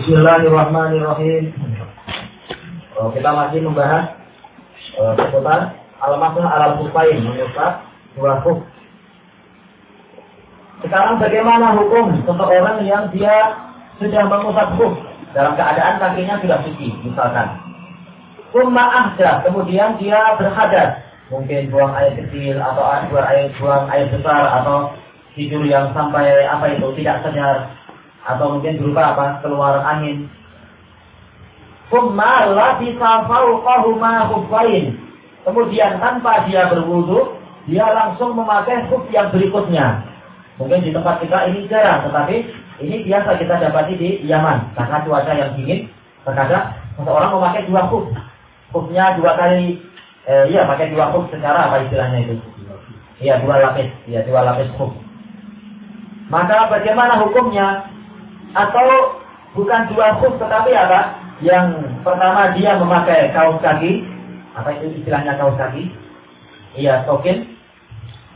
Bismillahirrahmanirrahim. Oh, kita masih membahas uh, seputar al-masah alal kufain mengusap dua kuf. Sekarang bagaimana hukum seseorang yang dia sudah mengusap kuf dalam keadaan kakinya sudah suci, misalkan. Kumma ahda, kemudian dia berhadas, mungkin buang air kecil atau buang air buang air besar atau tidur yang sampai apa itu tidak sadar atau mungkin berupa apa keluar angin. Kumma labisa fauqahuma khuffain. Kemudian tanpa dia berwudu, dia langsung memakai khuf yang berikutnya. Mungkin di tempat kita ini jarang, tetapi ini biasa kita dapati di Yaman karena cuaca yang dingin. Terkadang seseorang memakai dua khuf. Khufnya dua kali, eh, iya pakai dua khuf secara apa istilahnya itu? Iya dua lapis, iya dua lapis khuf. Maka bagaimana hukumnya? Atau bukan dua khuf tetapi apa? Yang pertama dia memakai kaos kaki, apa itu istilahnya kaos kaki? Iya, token.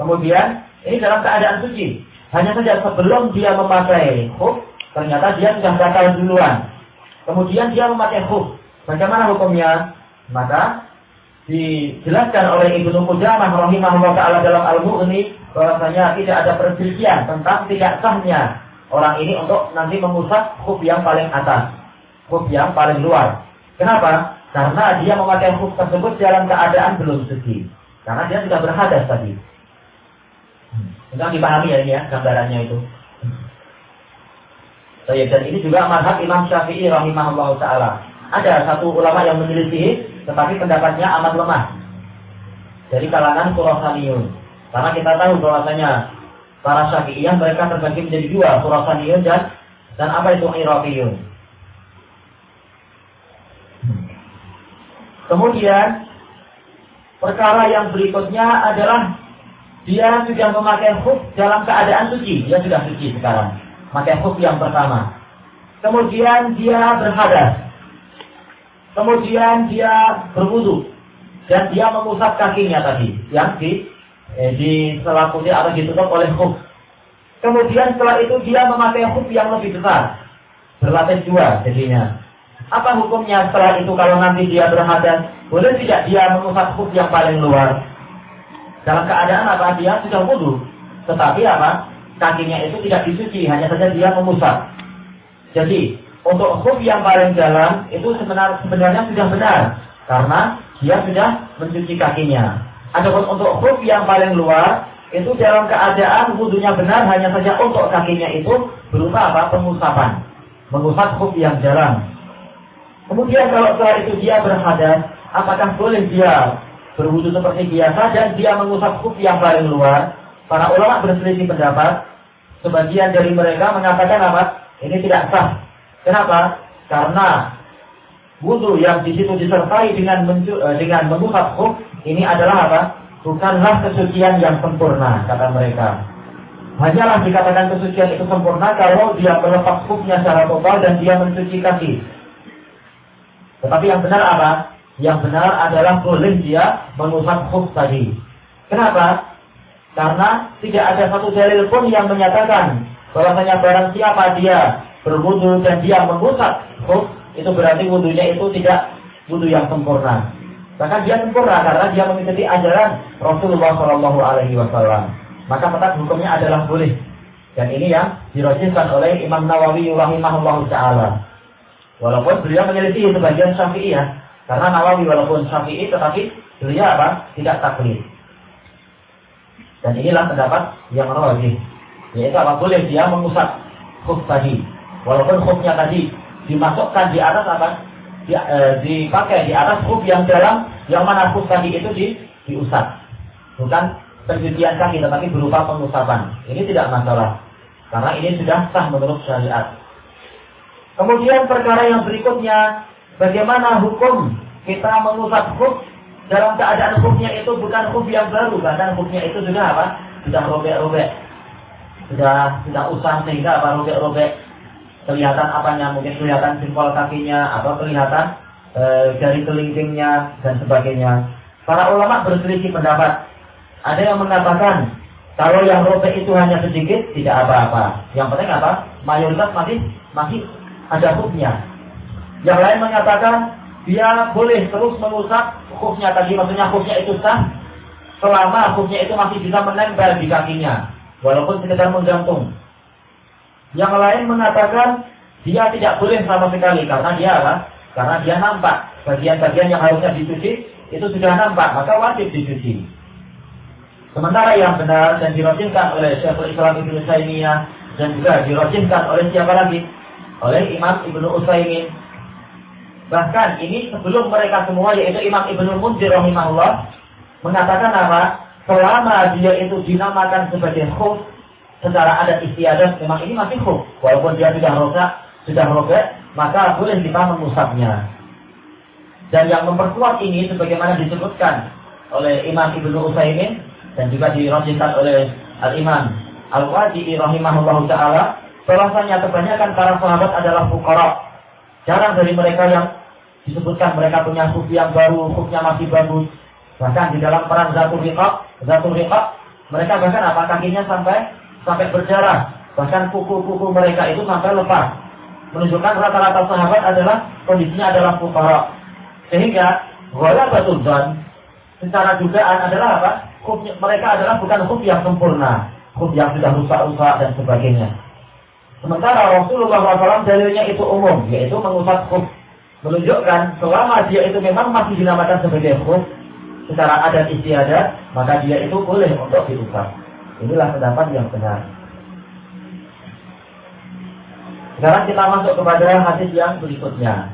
Kemudian ini dalam keadaan suci. Hanya saja sebelum dia memakai khuf, ternyata dia sudah batal duluan. Kemudian dia memakai khuf. Bagaimana hukumnya? Maka dijelaskan oleh Ibnu Qudamah rahimahullah taala dalam Al-Mughni bahwasanya tidak ada perselisihan tentang tidak sahnya orang ini untuk nanti mengusap khuf yang paling atas, khuf yang paling luar. Kenapa? Karena dia memakai khuf tersebut dalam keadaan belum suci. Karena dia sudah berhadas tadi. Kita dipahami ya ini ya gambarannya itu. Ya, dan ini juga madhab Imam Syafi'i rahimahullah taala. Ada satu ulama yang menyelisih, tetapi pendapatnya amat lemah. Dari kalangan Khurasaniyun. Karena kita tahu bahwasanya para Syafi'iyah mereka terbagi menjadi dua, Khurasaniyun dan dan apa itu Iraqiyun. Kemudian perkara yang berikutnya adalah dia sudah memakai khuf dalam keadaan suci, dia sudah suci sekarang. Memakai khuf yang pertama. Kemudian dia berhadas. Kemudian dia berwudu dan dia mengusap kakinya tadi yang di diselaputi atau ditutup oleh khuf. Kemudian setelah itu dia memakai khuf yang lebih besar, berlapis dua jadinya. Apa hukumnya setelah itu kalau nanti dia berhadas? Boleh tidak dia mengusap khuf yang paling luar? Dalam keadaan apa? Dia sudah wudhu. Tetapi apa? Kakinya itu tidak disuci, hanya saja dia mengusap. Jadi, untuk khuf yang paling dalam itu sebenarnya sudah benar. Karena dia sudah mencuci kakinya. Adapun untuk khuf yang paling luar itu dalam keadaan wudhunya benar hanya saja untuk kakinya itu berupa apa? Pengusapan. Mengusap khuf yang dalam. Kemudian kalau setelah itu dia berhadas, apakah boleh dia berwudhu seperti biasa dan dia mengusap khuf yang paling luar? Para ulama berselisih pendapat. Sebagian dari mereka mengatakan apa? Ini tidak sah. Kenapa? Karena wudhu yang di situ disertai dengan mencu, dengan mengusap khuf ini adalah apa? Bukanlah kesucian yang sempurna, kata mereka. Hanyalah dikatakan kesucian itu sempurna kalau dia melepas khufnya secara total dan dia mencuci kaki. Tetapi yang benar apa? Yang benar adalah boleh dia mengusap khuf tadi. Kenapa? Karena tidak ada satu dalil pun yang menyatakan bahwasanya barang siapa dia berwudu dan dia mengusap khuf, itu berarti wudunya itu tidak wudu yang sempurna. Bahkan dia sempurna karena dia mengikuti ajaran Rasulullah Shallallahu Alaihi Wasallam. Maka tetap hukumnya adalah boleh. Dan ini yang dirojiskan oleh Imam Nawawi rahimahullah taala. Walaupun beliau menyelisih sebagian Syafi'i ya, karena Nawawi walaupun Syafi'i tetapi beliau apa? Tidak taklid. Dan inilah pendapat yang rajih. Yaitu apa boleh dia mengusap khuf tadi. Walaupun khufnya tadi dimasukkan di atas apa? Di, e, dipakai di atas khuf yang dalam yang mana khuf tadi itu di diusap. Bukan pencucian kaki tetapi berupa pengusapan. Ini tidak masalah karena ini sudah sah menurut syariat. Kemudian perkara yang berikutnya bagaimana hukum kita mengusap khuf dalam keadaan khufnya itu bukan khuf yang baru bahkan khufnya itu sudah apa? Sudah robek-robek. Sudah sudah usang sehingga apa robek-robek kelihatan apanya mungkin kelihatan jempol kakinya atau kelihatan e, jari kelingkingnya dan sebagainya. Para ulama berselisih pendapat. Ada yang mengatakan kalau yang robek itu hanya sedikit tidak apa-apa. Yang penting apa? Mayoritas masih masih ada khufnya. Yang lain mengatakan dia boleh terus mengusap khufnya tadi, maksudnya khufnya itu sah selama khufnya itu masih bisa menempel di kakinya, walaupun sekedar menggantung. Yang lain mengatakan dia tidak boleh sama sekali karena dia apa? Karena dia nampak bagian-bagian yang harusnya dicuci itu sudah nampak, maka wajib dicuci. Sementara yang benar dan dirojinkan oleh Syekhul Islam Ibnu Taimiyah dan juga dirojinkan oleh siapa lagi? Oleh Imam Ibnu Utsaimin. Bahkan ini sebelum mereka semua yaitu Imam Ibnu Munzir rahimahullah mengatakan apa? Selama dia itu dinamakan sebagai khuf secara adat istiadat memang ini masih khuf walaupun dia sudah rosak, sudah robek, maka boleh kita mengusapnya. Dan yang memperkuat ini sebagaimana disebutkan oleh Imam Ibnu Utsaimin dan juga dirajihkan oleh Al-Imam Al-Wadi'i rahimahullah taala bahwasanya kebanyakan para sahabat adalah fuqara. Jarang dari mereka yang disebutkan mereka punya khuf yang baru, khufnya masih bagus. Bahkan di dalam perang Zatul Riqaq, Zatul Riqaq, mereka bahkan apa kakinya sampai sampai berjarah. Bahkan kuku-kuku mereka itu sampai lepas. Menunjukkan rata-rata sahabat adalah kondisinya adalah fuqara. Sehingga betul dan secara dugaan adalah apa? Mereka adalah bukan khuf yang sempurna, khuf yang sudah rusak-rusak dan sebagainya. Sementara Rasulullah SAW dalilnya itu umum, yaitu mengusap khuf. Menunjukkan selama dia itu memang masih dinamakan sebagai khuf, secara adat istiadat, maka dia itu boleh untuk diusap. Inilah pendapat yang benar. Sekarang kita masuk kepada hadis yang berikutnya.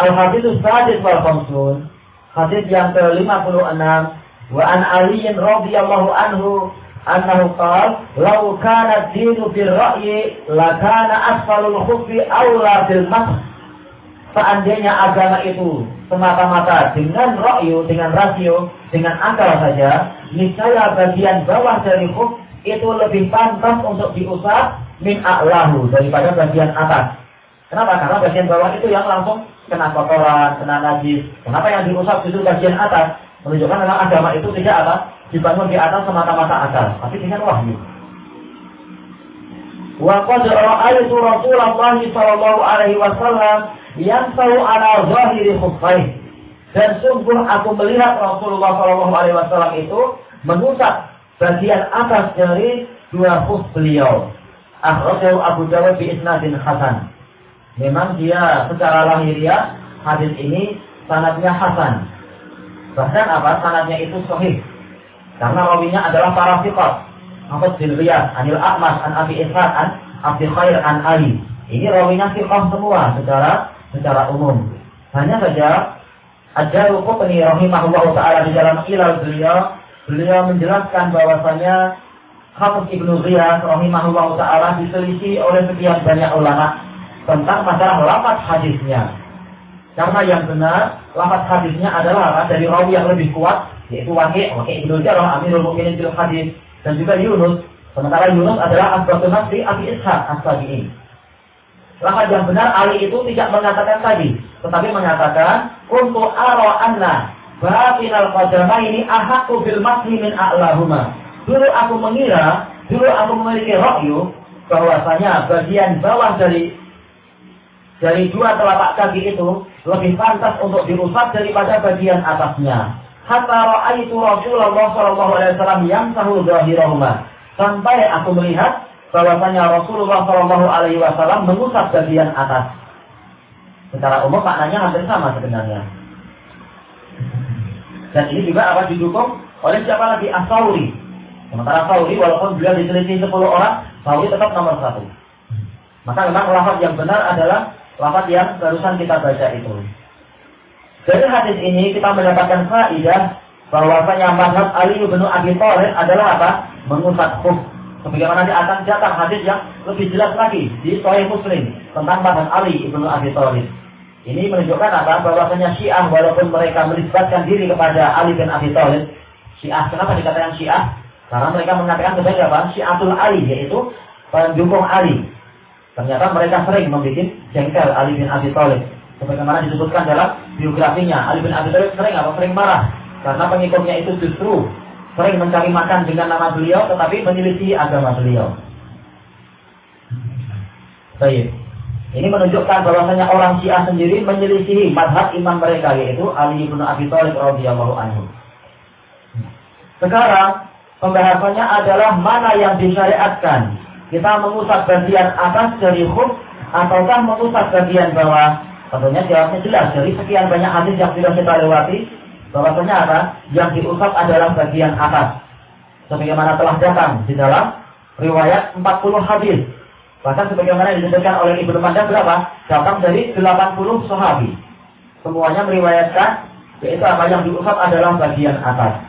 Al-Hadis Sadis wal Khamsun, hadis yang ke-56 wa an Ali radhiyallahu anhu annahu qala law kana ad-dinu bil ra'yi la kana asfalul khuffi aula bil masx seandainya agama itu semata-mata dengan ra'yu dengan rasio dengan akal saja niscaya bagian bawah dari khuf itu lebih pantas untuk diusap min a'lahu daripada bagian atas. Kenapa? Karena bagian bawah itu yang langsung kena kotoran kena najis. Kenapa yang diusap itu bagian atas? Menunjukkan memang agama itu tidak apa? Dibangun di atas semata-mata akal, tapi dengan wahyu. Wa qad ra'aytu Rasulullah sallallahu alaihi wasallam tahu ala zahiri khuffaihi. Dan sungguh aku melihat Rasulullah sallallahu alaihi wasallam itu mengusap bagian atas dari dua khuf beliau. Akhrajahu Abu Dawud bi isnadin hasan. Memang dia secara lahiriah hadis ini sanadnya hasan. Bahkan apa? Sanadnya itu sahih. Karena rawinya adalah para fiqat. Muhammad bin Riyad, Anil Ahmad, An Abi Ishaq, An Abdi Khair, An Ali. Ini rawinya fiqah semua secara secara umum. Hanya saja ada Qutni rahimahullah taala di dalam ilal beliau, beliau menjelaskan bahwasanya Hafiz Ibnu Riyad rahimahullah taala diselisih oleh sekian banyak ulama tentang masalah lafaz hadisnya. Karena yang benar, lafaz hadisnya adalah? Dari rawi yang lebih kuat, yaitu Waqi', Waqi' Ibnu Jarrah, Amirul Mukminin fil hadis, dan juga Yunus. Sementara Yunus adalah asbabun nafsi Abi Ishaq as-Sabi'in. Lafaz yang benar Ali itu tidak mengatakan tadi, tetapi mengatakan untuk ara anna batinal qadamaini ahaqqu bil masli min a'lahuma. Dulu aku mengira, dulu aku memiliki ra'yu bahwasanya bagian bawah dari dari dua telapak kaki itu lebih pantas untuk dirusak daripada bagian atasnya. Hatta ra'aitu Rasulullah sallallahu alaihi wasallam yang sahul zahirahuma. Sampai aku melihat bahwasanya Rasulullah sallallahu alaihi wasallam mengusap bagian atas. Secara umum maknanya hampir sama sebenarnya. Dan ini juga apa didukung oleh siapa lagi? Asauri. Sementara Sauri walaupun beliau diselisih 10 orang, Sauri tetap nomor satu. Maka memang lafaz yang benar adalah lafaz yang barusan kita baca itu. Dari hadis ini kita mendapatkan faidah bahwasanya mazhab Ali bin Abi Thalib adalah apa? Mengusap khuf. Sebagaimana nanti akan datang hadis yang lebih jelas lagi di Sahih Muslim tentang mazhab Ali bin Abi Thalib. Ini menunjukkan apa? Bahwasanya Syiah walaupun mereka menisbatkan diri kepada Ali bin Abi Thalib, Syiah kenapa dikatakan Syiah? Karena mereka mengatakan sebagai apa? Syiatul Ali yaitu pendukung Ali. Ternyata mereka sering membuat jengkel Ali bin Abi Thalib. Sebagaimana disebutkan dalam biografinya, Ali bin Abi Thalib sering apa? Sering marah karena pengikutnya itu justru sering mencari makan dengan nama beliau, tetapi menyelisih agama beliau. Baik. Ini menunjukkan bahwasanya orang Syiah sendiri menyelisihi madhab imam mereka yaitu Ali bin Abi Thalib radhiyallahu anhu. Sekarang pembahasannya adalah mana yang disyariatkan. Kita mengusap bagian atas dari khuf ataukah mengusap bagian bawah? Tentunya jawabnya jelas dari sekian banyak hadis yang sudah kita lewati bahwasanya apa? Yang diusap adalah bagian atas. Sebagaimana telah datang di dalam riwayat 40 hadis Bahkan sebagaimana disebutkan oleh Ibnu Manda berapa? Datang dari 80 sahabi. Semuanya meriwayatkan yaitu apa yang diusap adalah bagian atas.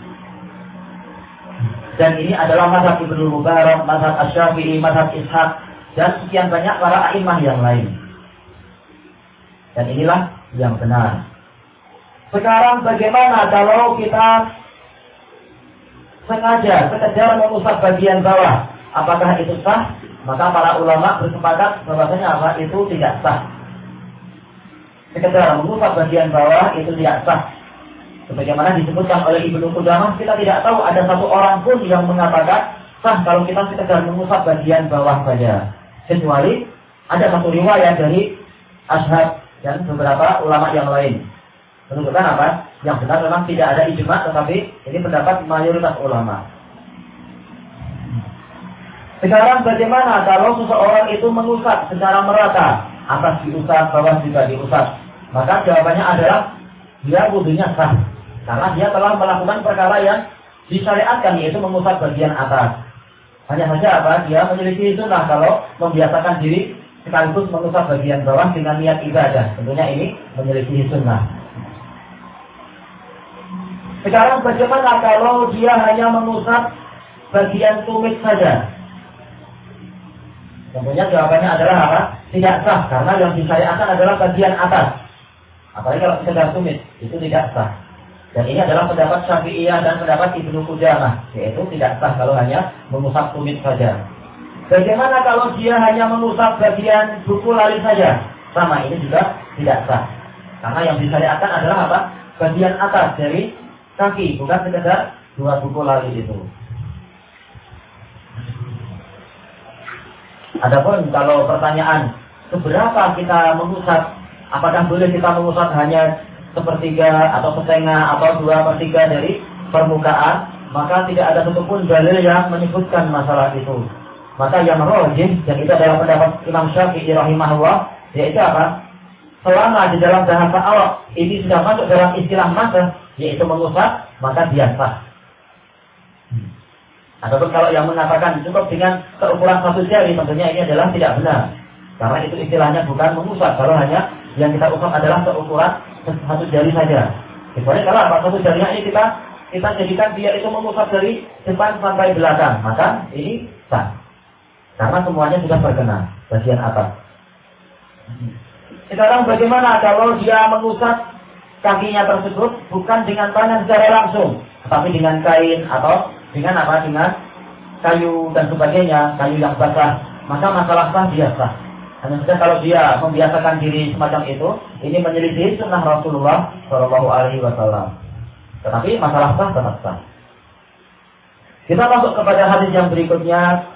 Dan ini adalah mazhab Ibnu Mubarak, mazhab Asy-Syafi'i, mazhab Ishaq dan sekian banyak para imam yang lain. Dan inilah yang benar. Sekarang bagaimana kalau kita sengaja sekedar mengusap bagian bawah? Apakah itu sah? Maka para ulama bersepakat bahwasanya apa itu tidak sah. Sekedar mengusap bagian bawah itu tidak sah. Sebagaimana disebutkan oleh Ibnu Qudamah, kita tidak tahu ada satu orang pun yang mengatakan sah kalau kita sekedar mengusap bagian bawah saja. Kecuali ada satu riwayat dari Ashab dan beberapa ulama yang lain. Menunjukkan apa? Yang benar memang tidak ada ijma, tetapi ini pendapat mayoritas ulama. Sekarang bagaimana kalau seseorang itu mengusap secara merata, atas diusap, bawah juga diusap? Maka jawabannya adalah dia wudhunya sah. Karena dia telah melakukan perkara yang disyariatkan yaitu mengusap bagian atas. Hanya saja apa? Dia memiliki sunnah kalau membiasakan diri sekaligus mengusap bagian bawah dengan niat ibadah. Tentunya ini memiliki sunnah. Sekarang bagaimana kalau dia hanya mengusap bagian tumit saja? Tentunya jawabannya adalah apa? Tidak sah karena yang disyariatkan adalah bagian atas. Apalagi kalau sekedar tumit itu tidak sah. Dan ini adalah pendapat Syafi'iyah dan pendapat Ibnu Qudamah, yaitu tidak sah kalau hanya mengusap tumit saja. Bagaimana kalau dia hanya mengusap bagian buku lari saja? Sama ini juga tidak sah. Karena yang disyariatkan adalah apa? Bagian atas dari kaki, bukan sekedar dua buku lari itu. Adapun kalau pertanyaan seberapa kita mengusap, apakah boleh kita mengusap hanya sepertiga atau setengah atau dua pertiga dari permukaan, maka tidak ada satupun dalil yang menyebutkan masalah itu. Maka yang rojih, dan itu adalah pendapat Imam Syafi'i rahimahullah, yaitu apa? Selama di dalam bahasa Arab ini sudah masuk dalam istilah masa, yaitu mengusap, maka dia sah. Ataupun kalau yang mengatakan cukup dengan keukuran satu jari, tentunya ini adalah tidak benar. Karena itu istilahnya bukan mengusap, kalau hanya yang kita usap adalah keukuran satu jari saja. Kecuali kalau apa satu jarinya ini kita kita jadikan dia itu mengusap dari depan sampai belakang, maka ini sah. Karena semuanya sudah berkenan bagian atas. Sekarang bagaimana kalau dia mengusap kakinya tersebut bukan dengan tangan secara langsung, tetapi dengan kain atau dengan apa? Dengan kayu dan sebagainya, kayu yang basah. Maka masalah sah dia sah. Hanya saja kalau dia membiasakan diri semacam itu, ini menyelisih sunnah Rasulullah Shallallahu Alaihi Wasallam. Tetapi masalah sah tetap sah. Kita masuk kepada hadis yang berikutnya.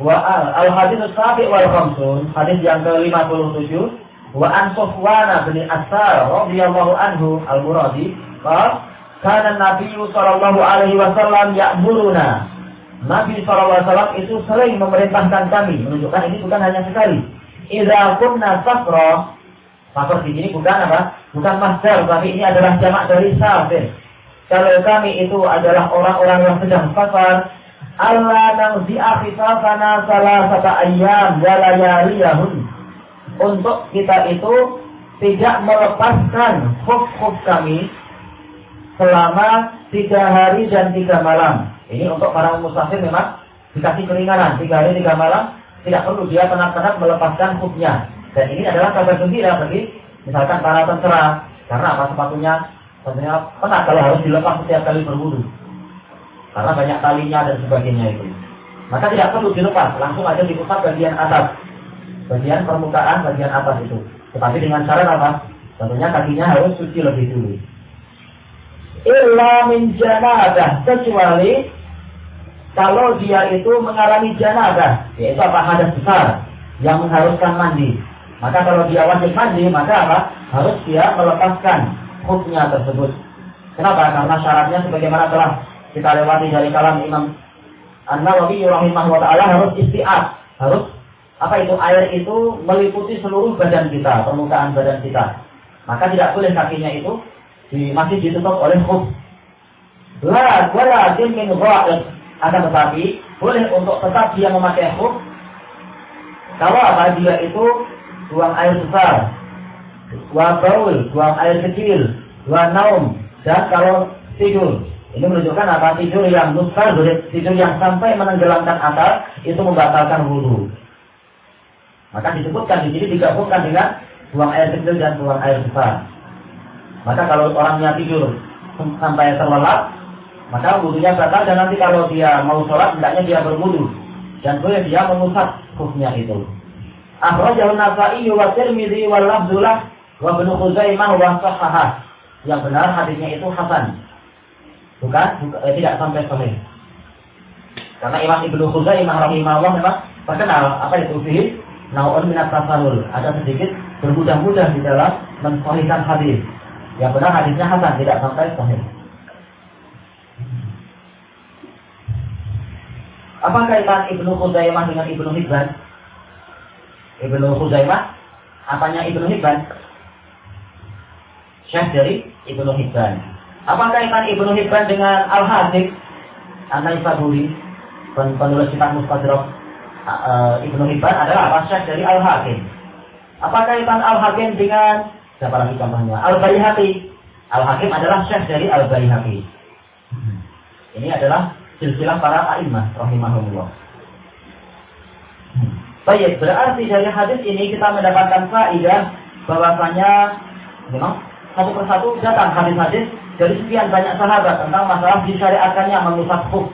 Wa al hadis sabi wal khamsun, hadis yang ke-57 wa an Sufwan bin Asar radhiyallahu anhu al-Muradi qala karena Nabi Shallallahu Alaihi Wasallam ya'muruna. Nabi Shallallahu Alaihi Wasallam itu sering memerintahkan kami, menunjukkan ini bukan hanya sekali. Idza kunna safra, safra di sini bukan apa? Bukan masdar, tapi ini adalah jamak dari safir. Kalau kami itu adalah orang-orang yang sedang safar, Allah nang safana salah satu ayam walayaliyahun. Untuk kita itu tidak melepaskan khuf-khuf kami selama tiga hari dan tiga malam. Ini untuk para musafir memang dikasih keringanan tiga hari tiga malam tidak perlu dia penat-penat melepaskan huknya. Dan ini adalah kabar gembira bagi misalkan para tentara karena apa sepatunya tentunya penat kalau harus dilepas setiap kali berwudu. Karena banyak talinya dan sebagainya itu. Maka tidak perlu dilepas, langsung aja diusap bagian atas. Bagian permukaan, bagian atas itu. Tetapi dengan cara apa? Tentunya kakinya harus suci lebih dulu illa min janabah kecuali kalau dia itu mengalami janabah yaitu apa hadas besar yang mengharuskan mandi Maka kalau dia wajib mandi, maka apa? Harus dia melepaskan khufnya tersebut. Kenapa? Karena syaratnya sebagaimana telah kita lewati dari kalam Imam An-Nawawi rahimahullah taala harus isti'ab, harus apa itu air itu meliputi seluruh badan kita, permukaan badan kita. Maka tidak boleh kakinya itu di, masih ditutup oleh khuf. La wala min ghaib. Akan tetapi boleh untuk tetap dia memakai khuf kalau apa dia itu buang air besar, buang baul, buang air kecil, buang naum, dan kalau tidur. Ini menunjukkan apa? Tidur yang besar, tidur yang sampai menenggelamkan akal, itu membatalkan wudhu. Maka disebutkan di sini digabungkan dengan buang air kecil dan buang air besar. Maka kalau orangnya tidur sampai terlelap, maka wudhunya batal dan nanti kalau dia mau sholat, hendaknya dia berwudhu dan boleh dia mengusap kufnya itu. Akhrajahu Nasa'i wa Tirmidzi wa lafzulah wa Ibnu Khuzaimah wa sahhaha. Yang benar hadisnya itu hasan. Bukan, bukan eh, tidak sampai sahih. Karena Imam Ibnu Khuzaimah rahimahullah memang terkenal apa itu fihi naun minat tasahul. Ada sedikit bermudah-mudah di dalam mensahihkan hadis. Yang benar hadisnya hasan, tidak sampai sahih. Apa kaitan Ibnu Khuzaimah dengan Ibnu Hibban? Ibnu Khuzaimah, apanya Ibnu Hibban? Syekh dari Ibnu Hibban. Apa kaitan Ibnu Hibban dengan Al-Hakim? Anak Isaburi, penulis kitab Mustadrak uh, Ibnu Hibban adalah apa? Syekh dari Al-Hakim. Apa kaitan Al-Hakim dengan siapa lagi contohnya? Al-Baihaqi. Al-Hakim adalah syekh dari Al-Baihaqi. Ini adalah silsilah para a'immah rahimahullah. Baik, berarti dari hadis ini kita mendapatkan faedah bahwasanya memang satu persatu datang hadis-hadis dari sekian banyak sahabat tentang masalah disyariatkannya mengusap khuf.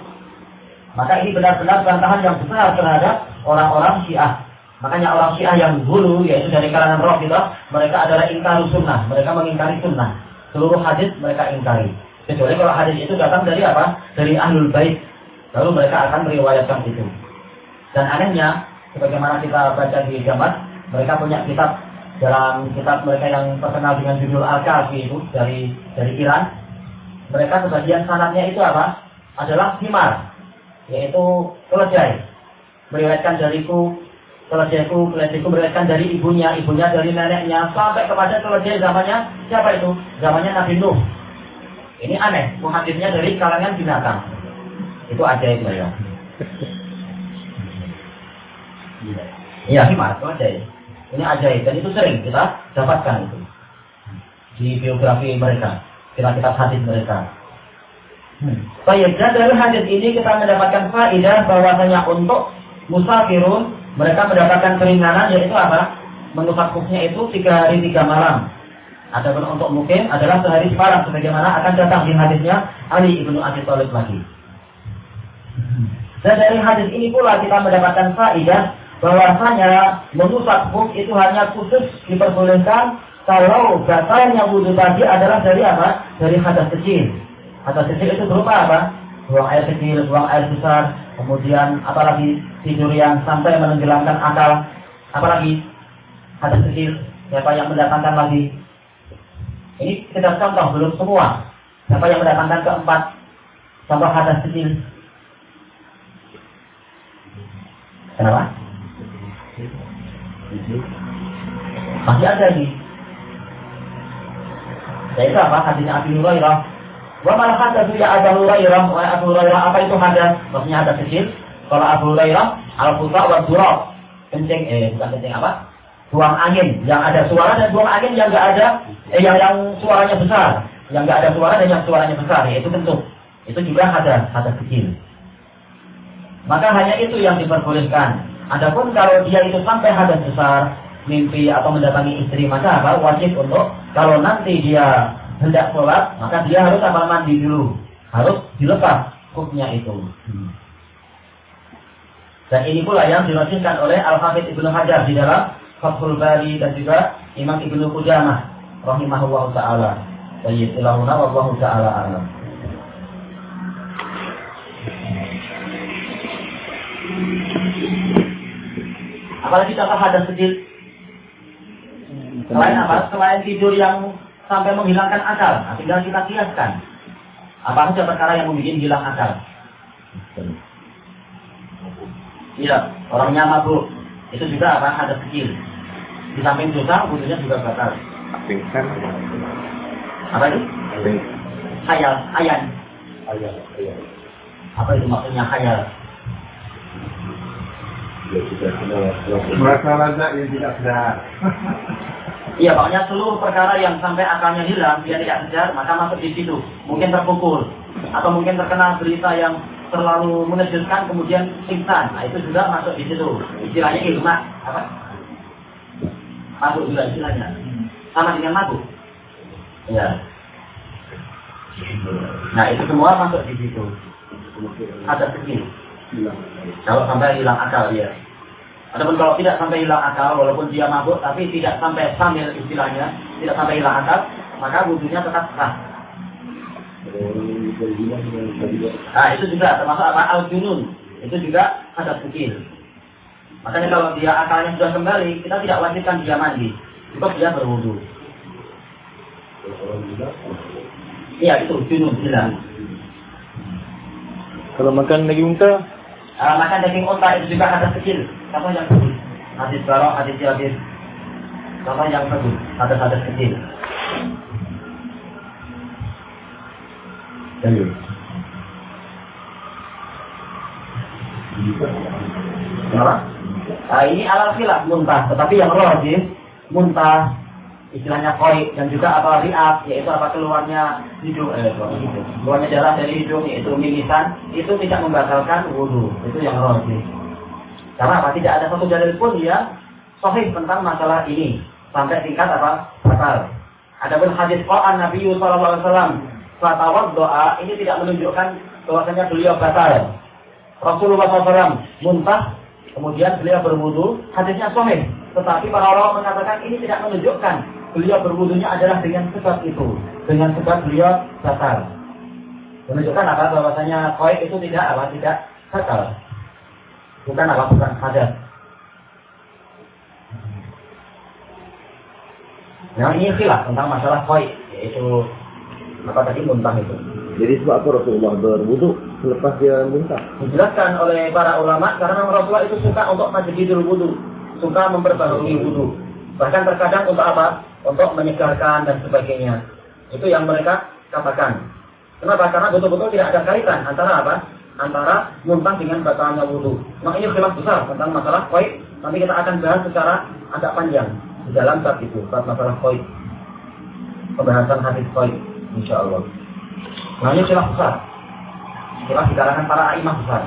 Maka ini benar-benar bantahan yang besar terhadap orang-orang Syiah. Makanya orang Syiah yang dulu, yaitu dari kalangan Rafidah, mereka adalah ingkar sunnah. Mereka mengingkari sunnah. Seluruh hadis mereka ingkari. Kecuali kalau hadis itu datang dari apa? Dari ahlul bait. Lalu mereka akan meriwayatkan itu. Dan anehnya, sebagaimana kita baca di Jamat, mereka punya kitab dalam kitab mereka yang terkenal dengan judul Al-Kafi itu dari dari Iran. Mereka sebagian sanatnya itu apa? Adalah himar, yaitu keledai. Meriwayatkan dariku, keledaiku, keledaiku meriwayatkan dari ibunya, ibunya dari neneknya, sampai kepada keledai zamannya siapa itu? Zamannya Nabi Nuh ini aneh, muhadisnya dari kalangan binatang. Itu ajaib ya. Iya, himar itu ajaib. Ini ajaib dan itu sering kita dapatkan itu di biografi mereka, kitab-kitab hadis mereka. Hmm. Baik, dan dari hadis ini kita mendapatkan faedah bahwasanya untuk musafirun mereka mendapatkan keringanan yaitu apa? Mengusap itu tiga hari tiga malam Adapun untuk mukim adalah sehari semalam sebagaimana akan datang di hadisnya Ali ibnu Abi Thalib lagi. Dan dari hadis ini pula kita mendapatkan faedah bahwasanya mengusap huk itu hanya khusus diperbolehkan kalau batalnya wudhu tadi adalah dari apa? Dari hadas kecil. Hadas kecil itu berupa apa? Buang air kecil, buang air besar, kemudian apalagi tidur yang sampai menenggelamkan akal, apalagi hadas kecil, siapa yang mendatangkan lagi ini kita contoh belum semua. Siapa yang mendatangkan keempat contoh hadas kecil? Kenapa? Masih ada ini. Yaitu apa? Hadisnya Abi Hurairah. Wa mal hadatsu ya Abu Hurairah wa Abu Hurairah apa itu hadas? Maksudnya hadas kecil. Kalau Abu Hurairah al-fusa wa durab. Kencing eh bukan kencing apa? buang angin yang ada suara dan buang angin yang nggak ada eh, yang yang suaranya besar yang nggak ada suara dan yang suaranya besar yaitu kentut itu juga ada ada kecil maka hanya itu yang diperbolehkan adapun kalau dia itu sampai hadas besar mimpi atau mendatangi istri maka apa wajib untuk kalau nanti dia hendak sholat maka dia harus apa mandi dulu harus dilepas kuknya itu dan ini pula yang dinasihatkan oleh Al-Hafidh Ibnu Hajar di dalam Fathul Bari dan juga Imam Ibnu Qudamah rahimahullah taala. Sayyid ilahuna wallahu taala alam. Apalagi contoh hadas kecil. Selain apa? Selain tidur yang sampai menghilangkan akal. Nah, tinggal kita kiaskan. Apa saja perkara yang membuat hilang akal. Iya, orangnya mabuk. Itu juga apa? Ada kecil. Di samping dosa, wudhunya juga batal. Pingsan. Apa itu? Khayal, ayan. Apa itu maksudnya khayal? Ya. Merasa lazat yang tidak sadar. Iya, pokoknya seluruh perkara yang sampai akalnya hilang, dia tidak sadar, maka masuk di situ. Mungkin terpukul, atau mungkin terkena berita yang terlalu mengejutkan, kemudian pingsan. Nah, itu juga masuk di situ. Istilahnya ilmu apa? Mabuk juga istilahnya. Sama dengan mabuk. Ya. Nah, itu semua masuk di situ. Ada sedikit. Kalau sampai hilang akal, ya. Adapun kalau tidak sampai hilang akal, walaupun dia mabuk, tapi tidak sampai sambil istilahnya, tidak sampai hilang akal, maka wudhunya tetap sah. Nah, itu juga termasuk apa? Al-junun. Itu juga ada kecil. Makanya kalau dia akalnya sudah kembali, kita tidak wajibkan dia mandi. Cukup dia berwudhu. Iya, itu junun, gila. Kalau makan daging unta, Uh, makan daging unta itu juga ada kecil. Contoh yang bagus. Hadis barok, hadis jabir. Contoh yang bagus. Ada hadis kecil. Kenapa? Nah, ini alal khilaf muntah, tetapi yang rajih muntah istilahnya koi dan juga apa riak yaitu apa keluarnya hidung eh keluarnya darah dari hidung yaitu mimisan itu tidak membatalkan wudhu itu yang rajih karena apa tidak ada satu dalil pun yang sahih tentang masalah ini sampai tingkat apa batal adapun hadis Quran Nabi Sallallahu Alaihi Wasallam fatawat doa ini tidak menunjukkan bahwasanya beliau batal Rasulullah SAW muntah kemudian beliau berwudu hadisnya sahih tetapi para ulama mengatakan ini tidak menunjukkan beliau berwudunya adalah dengan sebab itu, dengan sebab beliau batal. Menunjukkan apa? Bahwasanya koi itu tidak apa? Tidak batal. Bukan apa? Bukan hadas. Nah ini khilaf tentang masalah koi, yaitu apa tadi muntah itu. Jadi sebab apa Rasulullah berwudu selepas dia muntah? Dijelaskan oleh para ulama karena Rasulullah itu suka untuk majdidul wudu, suka memperbarui wudu. Bahkan terkadang untuk apa? Untuk menyegarkan dan sebagainya. Itu yang mereka katakan. Kenapa? Karena betul-betul tidak ada kaitan antara apa? Antara muntah dengan batalnya wudhu. Ini khilaf besar tentang masalah koi. Nanti kita akan bahas secara agak panjang di dalam bab itu, bab masalah koi. Pembahasan hadis koi, insya Allah. Nah ini khilaf besar. Khilaf di kalangan para imam besar.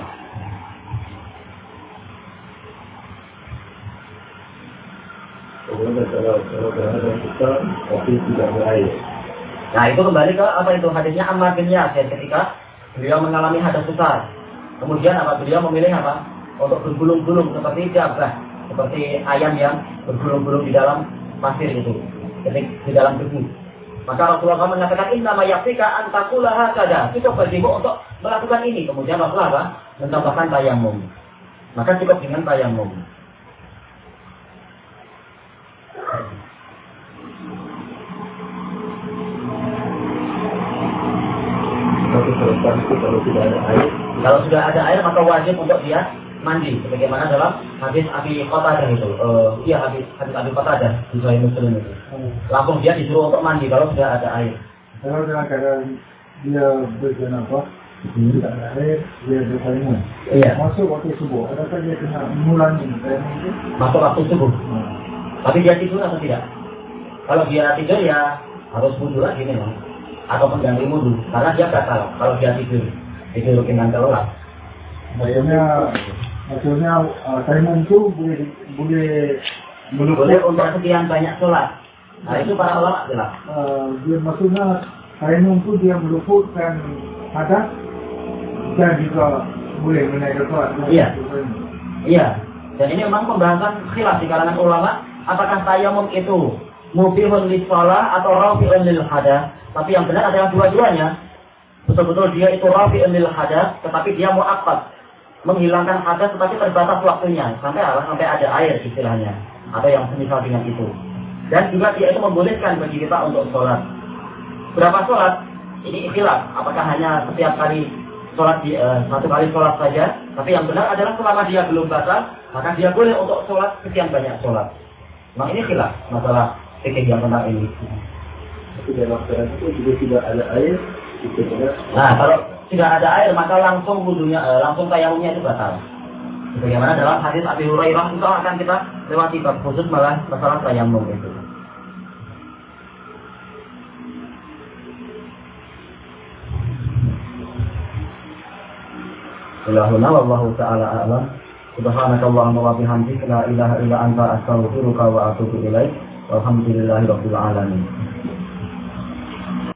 Nah itu kembali ke apa itu hadisnya Ammar bin Yasir ketika beliau mengalami hadas besar. Kemudian apa beliau memilih apa? Untuk bergulung-gulung seperti jabah, seperti ayam yang bergulung-gulung di dalam pasir itu, ketik di dalam debu. Maka Rasulullah mengatakan inna ma yakfika an taqula hakada. Cukup bagimu untuk melakukan ini. Kemudian Rasulullah apa? Mencontohkan tayamum. Maka cukup dengan tayamum. Tapi selepas itu kalau tidak ada air, Kalau sudah ada air maka wajib untuk dia mandi. Sebagaimana dalam hadis Abi Qatadah itu. Eh, iya hadis hadis Abi Qatadah di Sahih Muslim itu. Langsung dia disuruh untuk mandi kalau sudah ada air. Kalau keadaan dia berjenabah, tidak ada air, dia bertanya. Iya. Masuk waktu subuh, adakah dia kena mengulangi? Masuk waktu subuh. Nah, Tapi dia tidur atau tidak? Kalau dia tidur ya harus wudhu lagi memang. Atau pengganti wudhu. Karena dia batal kalau dia tidur. Tidur dengan kelelap. maksudnya, maksudnya uh, tayamum itu boleh boleh Boleh untuk sekian banyak sholat. Nah itu para ulama jelas. uh, dia maksudnya tayamum itu dia meluputkan hadas dan juga boleh menaikkan sholat. Iya. Iya. Dan ini memang pembahasan khilaf di kalangan ulama. Apakah tayamum itu mubihun lis atau rafi'un lil hadas? Tapi yang benar adalah dua-duanya. Betul-betul dia itu rafi'un lil hadas, tetapi dia muakkad. Menghilangkan hadas tetapi terbatas waktunya. Sampai apa? Sampai ada air istilahnya. Atau yang semisal dengan itu. Dan juga dia itu membolehkan bagi kita untuk sholat. Berapa sholat? Ini ikhlas. Apakah hanya setiap kali sholat di, uh, satu kali sholat saja? Tapi yang benar adalah selama dia belum batal, maka dia boleh untuk sholat sekian banyak sholat. Memang ini khilaf masalah tentang ini. Tapi dalam itu juga tidak ada air. Nah, kalau tidak ada air maka langsung wudhunya, uh, langsung tayamumnya itu batal. Bagaimana dalam hadis Abi Hurairah itu akan kita lewati bab khusus malah masalah tayamum itu. Ilahuna wallahu ta'ala a'lam. Subhanakallahumma wa bihamdika la ilaha illa anta astaghfiruka wa atubu ilaik. Alamin.